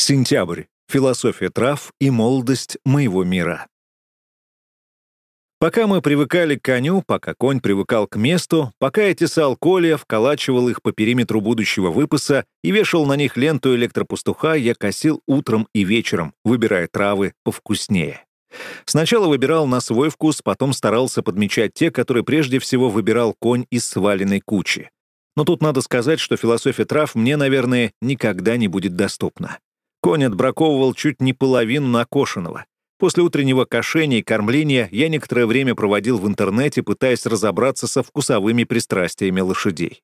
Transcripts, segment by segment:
Сентябрь. Философия трав и молодость моего мира. Пока мы привыкали к коню, пока конь привыкал к месту, пока я тесал колья, вколачивал их по периметру будущего выпаса и вешал на них ленту электропустуха, я косил утром и вечером, выбирая травы повкуснее. Сначала выбирал на свой вкус, потом старался подмечать те, которые прежде всего выбирал конь из сваленной кучи. Но тут надо сказать, что философия трав мне, наверное, никогда не будет доступна. Конь отбраковывал чуть не половину накошенного. После утреннего кошения и кормления я некоторое время проводил в интернете, пытаясь разобраться со вкусовыми пристрастиями лошадей.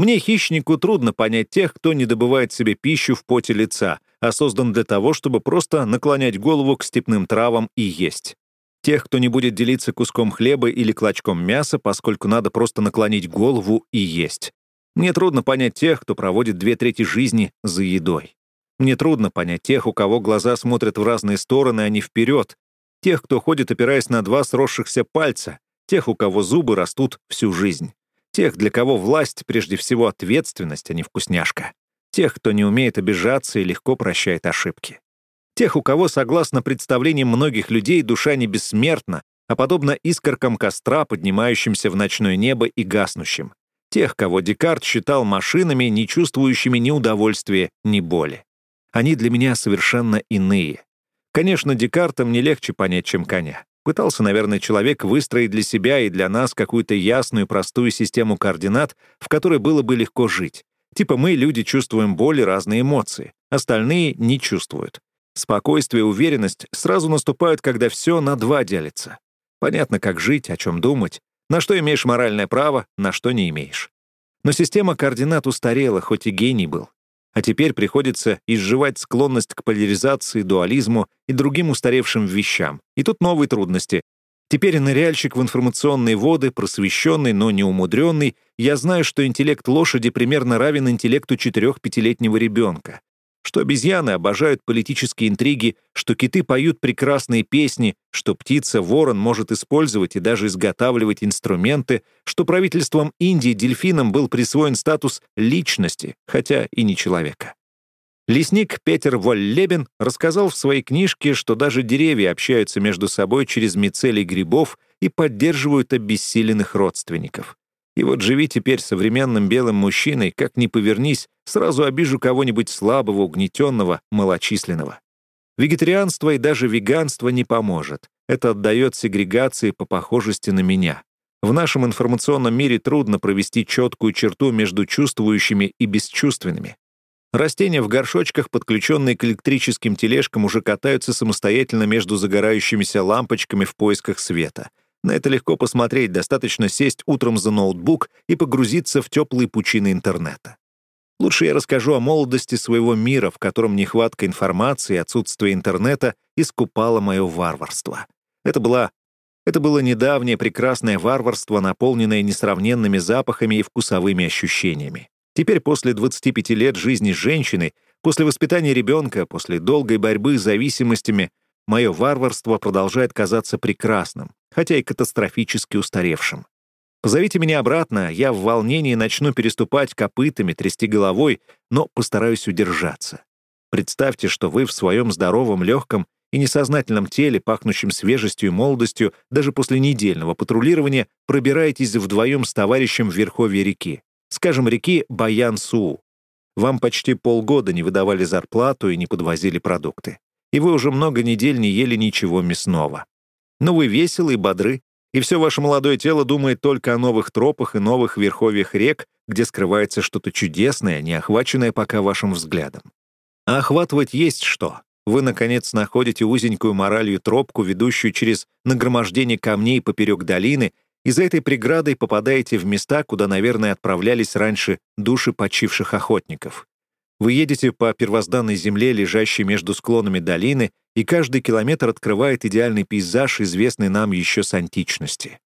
Мне, хищнику, трудно понять тех, кто не добывает себе пищу в поте лица, а создан для того, чтобы просто наклонять голову к степным травам и есть. Тех, кто не будет делиться куском хлеба или клочком мяса, поскольку надо просто наклонить голову и есть. Мне трудно понять тех, кто проводит две трети жизни за едой. Мне трудно понять тех, у кого глаза смотрят в разные стороны, а не вперед, тех, кто ходит, опираясь на два сросшихся пальца, тех, у кого зубы растут всю жизнь, тех, для кого власть прежде всего ответственность, а не вкусняшка, тех, кто не умеет обижаться и легко прощает ошибки, тех, у кого, согласно представлениям многих людей, душа не бессмертна, а подобно искоркам костра, поднимающимся в ночное небо и гаснущим, тех, кого Декарт считал машинами, не чувствующими ни удовольствия, ни боли. Они для меня совершенно иные. Конечно, Декарта мне легче понять, чем коня. Пытался, наверное, человек выстроить для себя и для нас какую-то ясную, простую систему координат, в которой было бы легко жить. Типа мы, люди, чувствуем боль и разные эмоции. Остальные не чувствуют. Спокойствие и уверенность сразу наступают, когда все на два делится. Понятно, как жить, о чем думать, на что имеешь моральное право, на что не имеешь. Но система координат устарела, хоть и гений был. А теперь приходится изживать склонность к поляризации, дуализму и другим устаревшим вещам. И тут новые трудности. Теперь ныряльщик в информационные воды, просвещенный, но не умудренный, я знаю, что интеллект лошади примерно равен интеллекту 4-5-летнего ребенка что обезьяны обожают политические интриги, что киты поют прекрасные песни, что птица-ворон может использовать и даже изготавливать инструменты, что правительством Индии дельфинам был присвоен статус личности, хотя и не человека. Лесник Петер Воллебен рассказал в своей книжке, что даже деревья общаются между собой через мицелий грибов и поддерживают обессиленных родственников. И вот живи теперь современным белым мужчиной, как ни повернись, сразу обижу кого-нибудь слабого, угнетенного, малочисленного. Вегетарианство и даже веганство не поможет. Это отдает сегрегации по похожести на меня. В нашем информационном мире трудно провести четкую черту между чувствующими и бесчувственными. Растения в горшочках, подключенные к электрическим тележкам, уже катаются самостоятельно между загорающимися лампочками в поисках света — на это легко посмотреть, достаточно сесть утром за ноутбук и погрузиться в теплые пучины интернета. Лучше я расскажу о молодости своего мира, в котором нехватка информации и отсутствие интернета искупало мое варварство. Это, была, это было недавнее прекрасное варварство, наполненное несравненными запахами и вкусовыми ощущениями. Теперь, после 25 лет жизни с женщиной, после воспитания ребенка, после долгой борьбы с зависимостями, мое варварство продолжает казаться прекрасным, хотя и катастрофически устаревшим. Позовите меня обратно, я в волнении начну переступать копытами, трясти головой, но постараюсь удержаться. Представьте, что вы в своем здоровом, легком и несознательном теле, пахнущем свежестью и молодостью, даже после недельного патрулирования, пробираетесь вдвоем с товарищем в верховье реки, скажем, реки Баян-Суу. Вам почти полгода не выдавали зарплату и не подвозили продукты. И вы уже много недель не ели ничего мясного. Но вы веселы и бодры, и все ваше молодое тело думает только о новых тропах и новых верховьях рек, где скрывается что-то чудесное, не охваченное пока вашим взглядом. А охватывать есть что. Вы, наконец, находите узенькую моралью тропку, ведущую через нагромождение камней поперек долины, и за этой преградой попадаете в места, куда, наверное, отправлялись раньше души почивших охотников. Вы едете по первозданной земле, лежащей между склонами долины, и каждый километр открывает идеальный пейзаж, известный нам еще с античности.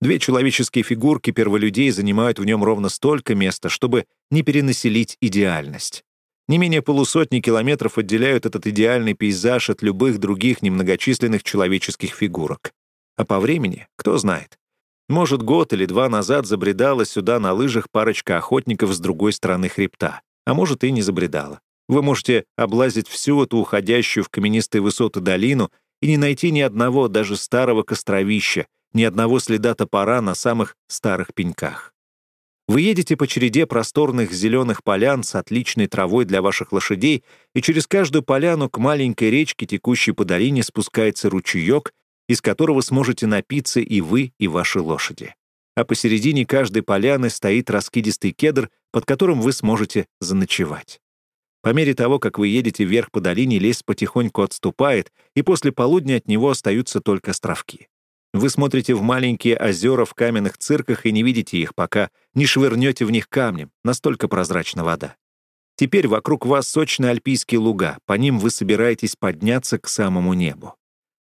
Две человеческие фигурки перволюдей занимают в нем ровно столько места, чтобы не перенаселить идеальность. Не менее полусотни километров отделяют этот идеальный пейзаж от любых других немногочисленных человеческих фигурок. А по времени, кто знает. Может, год или два назад забредала сюда на лыжах парочка охотников с другой стороны хребта а может, и не забредала. Вы можете облазить всю эту уходящую в каменистые высоты долину и не найти ни одного, даже старого костровища, ни одного следа топора на самых старых пеньках. Вы едете по череде просторных зеленых полян с отличной травой для ваших лошадей, и через каждую поляну к маленькой речке, текущей по долине, спускается ручеек, из которого сможете напиться и вы, и ваши лошади. А посередине каждой поляны стоит раскидистый кедр, под которым вы сможете заночевать. По мере того, как вы едете вверх по долине, лес потихоньку отступает, и после полудня от него остаются только островки. Вы смотрите в маленькие озера в каменных цирках и не видите их, пока не швырнете в них камнем, настолько прозрачна вода. Теперь вокруг вас сочные альпийские луга, по ним вы собираетесь подняться к самому небу.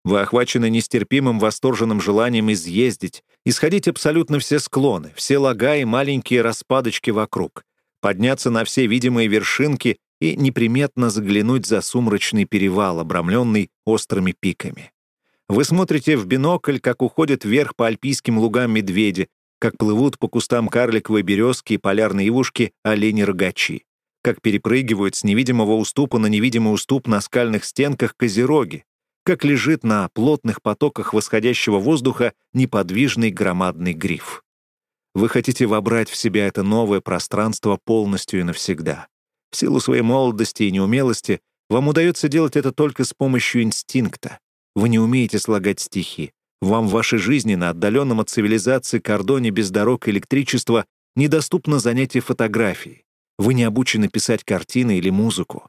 Вы охвачены нестерпимым восторженным желанием изъездить, исходить абсолютно все склоны, все лага и маленькие распадочки вокруг, подняться на все видимые вершинки и неприметно заглянуть за сумрачный перевал, обрамленный острыми пиками. Вы смотрите в бинокль, как уходят вверх по альпийским лугам медведи, как плывут по кустам карликовой березки и полярной ивушки олени-рогачи, как перепрыгивают с невидимого уступа на невидимый уступ на скальных стенках козероги, как лежит на плотных потоках восходящего воздуха неподвижный громадный гриф. Вы хотите вобрать в себя это новое пространство полностью и навсегда. В силу своей молодости и неумелости вам удается делать это только с помощью инстинкта, вы не умеете слагать стихи. Вам в вашей жизни на отдаленном от цивилизации кордоне без дорог и электричества недоступно занятие фотографией. Вы не обучены писать картины или музыку.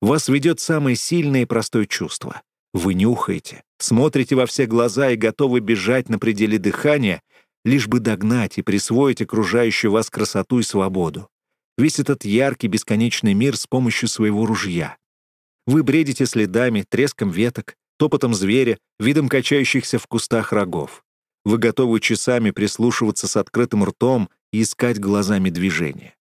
Вас ведет самое сильное и простое чувство. Вы нюхаете, смотрите во все глаза и готовы бежать на пределе дыхания, лишь бы догнать и присвоить окружающую вас красоту и свободу. Весь этот яркий бесконечный мир с помощью своего ружья. Вы бредите следами, треском веток, топотом зверя, видом качающихся в кустах рогов. Вы готовы часами прислушиваться с открытым ртом и искать глазами движения.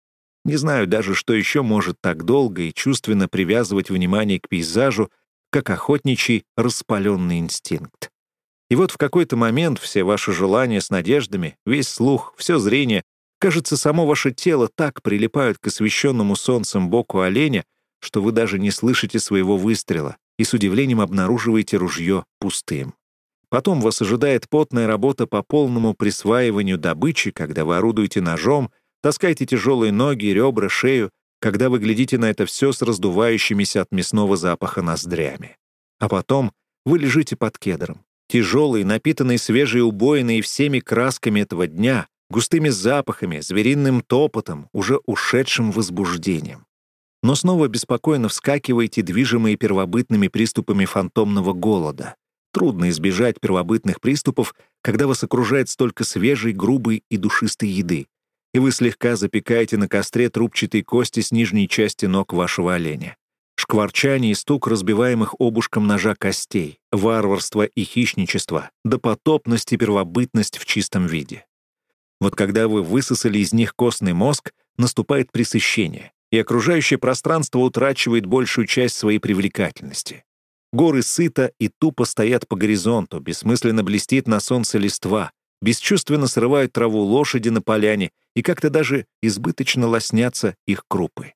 Не знаю даже, что еще может так долго и чувственно привязывать внимание к пейзажу, как охотничий распаленный инстинкт. И вот в какой-то момент все ваши желания с надеждами, весь слух, все зрение, кажется, само ваше тело так прилипают к освещенному солнцем боку оленя, что вы даже не слышите своего выстрела, и с удивлением обнаруживаете ружье пустым. Потом вас ожидает потная работа по полному присваиванию добычи, когда вы орудуете ножом, таскаете тяжелые ноги, ребра, шею, когда вы глядите на это все с раздувающимися от мясного запаха ноздрями. А потом вы лежите под кедром, тяжелый, напитанный свежей убоиной всеми красками этого дня, густыми запахами, звериным топотом, уже ушедшим возбуждением но снова беспокойно вскакиваете, движимые первобытными приступами фантомного голода. Трудно избежать первобытных приступов, когда вас окружает столько свежей, грубой и душистой еды, и вы слегка запекаете на костре трубчатые кости с нижней части ног вашего оленя. Шкварчание и стук разбиваемых обушком ножа костей, варварство и хищничество, допотопность и первобытность в чистом виде. Вот когда вы высосали из них костный мозг, наступает пресыщение и окружающее пространство утрачивает большую часть своей привлекательности. Горы сыто и тупо стоят по горизонту, бессмысленно блестит на солнце листва, бесчувственно срывают траву лошади на поляне и как-то даже избыточно лоснятся их крупы.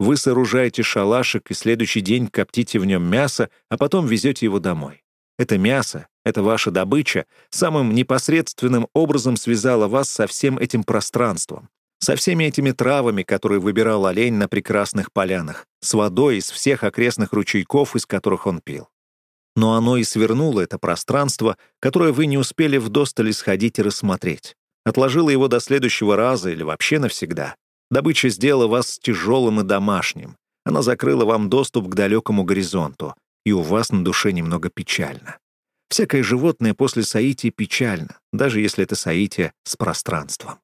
Вы сооружаете шалашик и следующий день коптите в нем мясо, а потом везете его домой. Это мясо, это ваша добыча, самым непосредственным образом связала вас со всем этим пространством, со всеми этими травами, которые выбирал олень на прекрасных полянах, с водой из всех окрестных ручейков, из которых он пил. Но оно и свернуло это пространство, которое вы не успели вдосталь исходить и рассмотреть. Отложило его до следующего раза или вообще навсегда. Добыча сделала вас тяжелым и домашним. Она закрыла вам доступ к далекому горизонту, и у вас на душе немного печально. Всякое животное после соития печально, даже если это соитие с пространством.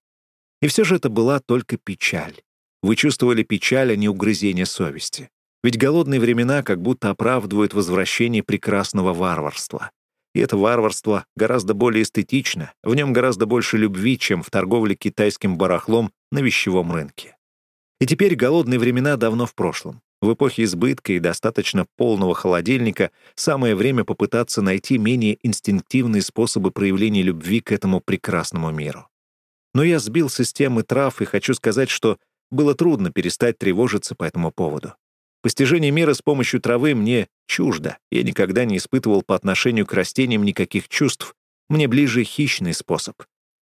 И все же это была только печаль. Вы чувствовали печаль, а не угрызение совести. Ведь голодные времена как будто оправдывают возвращение прекрасного варварства. И это варварство гораздо более эстетично, в нем гораздо больше любви, чем в торговле китайским барахлом на вещевом рынке. И теперь голодные времена давно в прошлом. В эпохе избытка и достаточно полного холодильника самое время попытаться найти менее инстинктивные способы проявления любви к этому прекрасному миру. Но я сбил с темы трав и хочу сказать, что было трудно перестать тревожиться по этому поводу. Постижение мира с помощью травы мне чуждо. Я никогда не испытывал по отношению к растениям никаких чувств. Мне ближе хищный способ.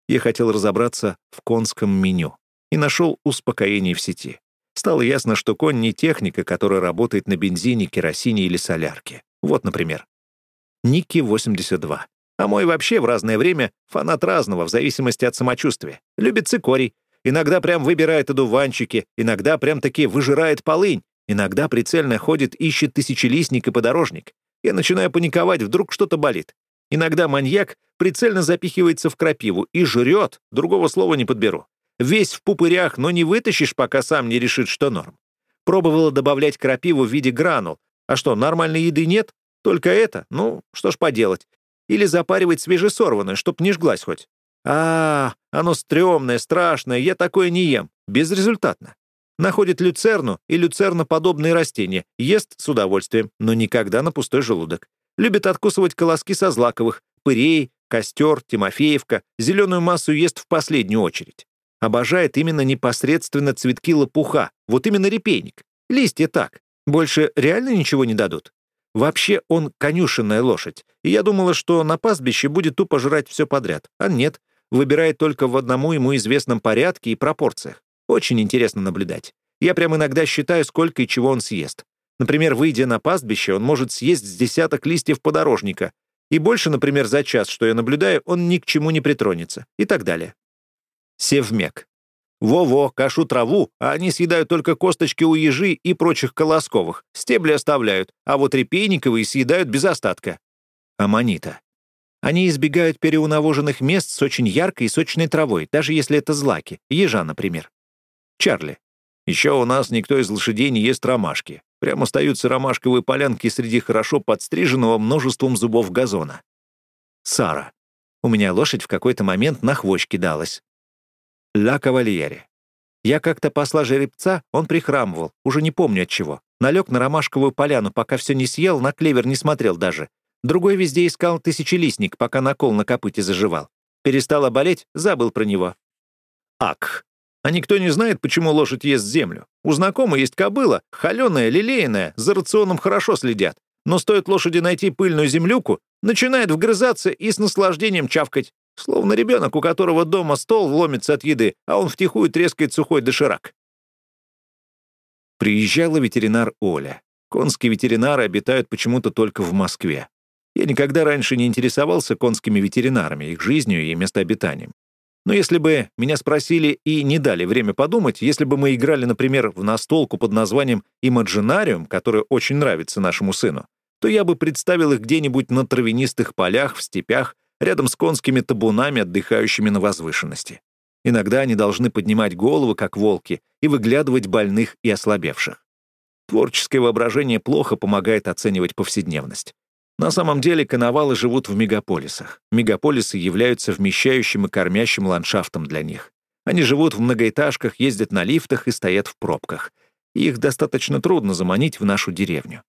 Я хотел разобраться в конском меню и нашел успокоение в сети. Стало ясно, что конь не техника, которая работает на бензине, керосине или солярке. Вот, например. Ники 82. А мой вообще в разное время фанат разного, в зависимости от самочувствия. Любит цикорий. Иногда прям выбирает одуванчики, иногда прям таки выжирает полынь, иногда прицельно ходит, ищет тысячелистник и подорожник. Я начинаю паниковать, вдруг что-то болит. Иногда маньяк прицельно запихивается в крапиву и жрет, другого слова не подберу. Весь в пупырях, но не вытащишь, пока сам не решит, что норм. Пробовала добавлять крапиву в виде гранул. А что, нормальной еды нет? Только это? Ну, что ж поделать. Или запаривать свежесорванное, чтоб не жглась хоть. А, оно стрёмное, страшное, я такое не ем. Безрезультатно. Находит люцерну и люцерноподобные растения, ест с удовольствием, но никогда на пустой желудок. Любит откусывать колоски со злаковых, пырей, костер, тимофеевка, зеленую массу ест в последнюю очередь. Обожает именно непосредственно цветки лопуха, вот именно репейник. Листья так. Больше реально ничего не дадут. Вообще он конюшенная лошадь, и я думала, что на пастбище будет тупо жрать все подряд. А нет, выбирает только в одному ему известном порядке и пропорциях. Очень интересно наблюдать. Я прям иногда считаю, сколько и чего он съест. Например, выйдя на пастбище, он может съесть с десяток листьев подорожника. И больше, например, за час, что я наблюдаю, он ни к чему не притронется. И так далее. Севмек. Во-во, кашу траву, а они съедают только косточки у ежи и прочих колосковых. Стебли оставляют, а вот репейниковые съедают без остатка. Аманита. Они избегают переунавоженных мест с очень яркой и сочной травой, даже если это злаки, ежа, например. Чарли. Еще у нас никто из лошадей не ест ромашки. Прямо остаются ромашковые полянки среди хорошо подстриженного множеством зубов газона. Сара. У меня лошадь в какой-то момент на хвощ кидалась. Ля Кавальере. Я как-то посла жеребца, он прихрамывал, уже не помню от чего. Налег на ромашковую поляну, пока все не съел, на клевер не смотрел даже. Другой везде искал тысячелистник, пока накол на копыте заживал. Перестала болеть, забыл про него. Ак. А никто не знает, почему лошадь ест землю. У знакомой есть кобыла, холеная, лилейная, за рационом хорошо следят. Но стоит лошади найти пыльную землюку, начинает вгрызаться и с наслаждением чавкать. Словно ребенок, у которого дома стол вломится от еды, а он втихую трескает сухой доширак. Приезжала ветеринар Оля. Конские ветеринары обитают почему-то только в Москве. Я никогда раньше не интересовался конскими ветеринарами, их жизнью и местообитанием. Но если бы меня спросили и не дали время подумать, если бы мы играли, например, в настолку под названием «Имаджинариум», которая очень нравится нашему сыну, то я бы представил их где-нибудь на травянистых полях, в степях, рядом с конскими табунами, отдыхающими на возвышенности. Иногда они должны поднимать головы, как волки, и выглядывать больных и ослабевших. Творческое воображение плохо помогает оценивать повседневность. На самом деле коновалы живут в мегаполисах. Мегаполисы являются вмещающим и кормящим ландшафтом для них. Они живут в многоэтажках, ездят на лифтах и стоят в пробках. их достаточно трудно заманить в нашу деревню.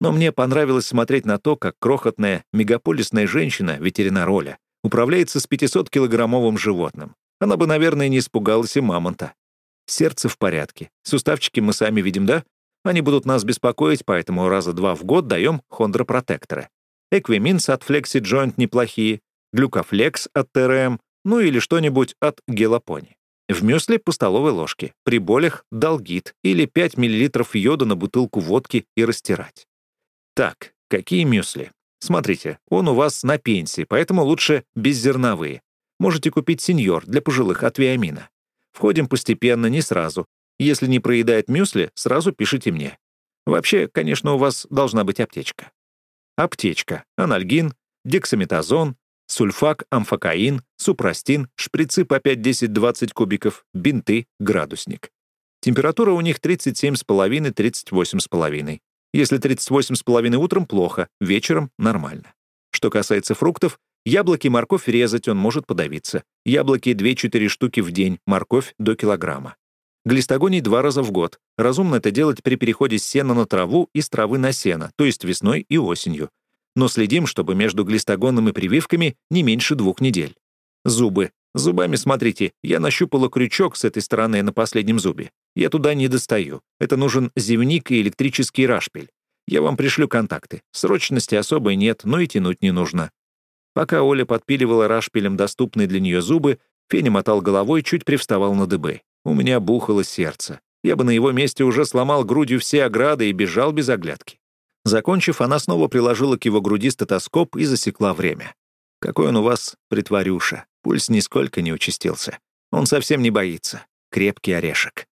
Но мне понравилось смотреть на то, как крохотная мегаполисная женщина, ветеринар Оля, управляется с 500-килограммовым животным. Она бы, наверное, не испугалась и мамонта. Сердце в порядке. Суставчики мы сами видим, да? Они будут нас беспокоить, поэтому раза два в год даем хондропротекторы. Эквиминс от Flexi Joint неплохие, глюкофлекс от ТРМ, ну или что-нибудь от Гелопони. В мюсли по столовой ложке, при болях — долгит или 5 мл йода на бутылку водки и растирать. Так, какие мюсли? Смотрите, он у вас на пенсии, поэтому лучше беззерновые. Можете купить сеньор для пожилых от Виамина. Входим постепенно, не сразу. Если не проедает мюсли, сразу пишите мне. Вообще, конечно, у вас должна быть аптечка. Аптечка, анальгин, дексаметазон, сульфак, амфокаин, супрастин, шприцы по 5, 10, 20 кубиков, бинты, градусник. Температура у них 37,5-38,5. Если 38,5 утром — плохо, вечером — нормально. Что касается фруктов, яблоки морковь резать он может подавиться. Яблоки 2-4 штуки в день, морковь — до килограмма. Глистогоний два раза в год. Разумно это делать при переходе с сена на траву и с травы на сено, то есть весной и осенью. Но следим, чтобы между глистогоном и прививками не меньше двух недель. Зубы. Зубами смотрите, я нащупала крючок с этой стороны на последнем зубе. Я туда не достаю. Это нужен зевник и электрический рашпиль. Я вам пришлю контакты. Срочности особой нет, но и тянуть не нужно». Пока Оля подпиливала рашпилем доступные для нее зубы, Феня мотал головой, чуть привставал на дыбы. У меня бухало сердце. Я бы на его месте уже сломал грудью все ограды и бежал без оглядки. Закончив, она снова приложила к его груди стетоскоп и засекла время. «Какой он у вас притворюша. Пульс нисколько не участился. Он совсем не боится. Крепкий орешек».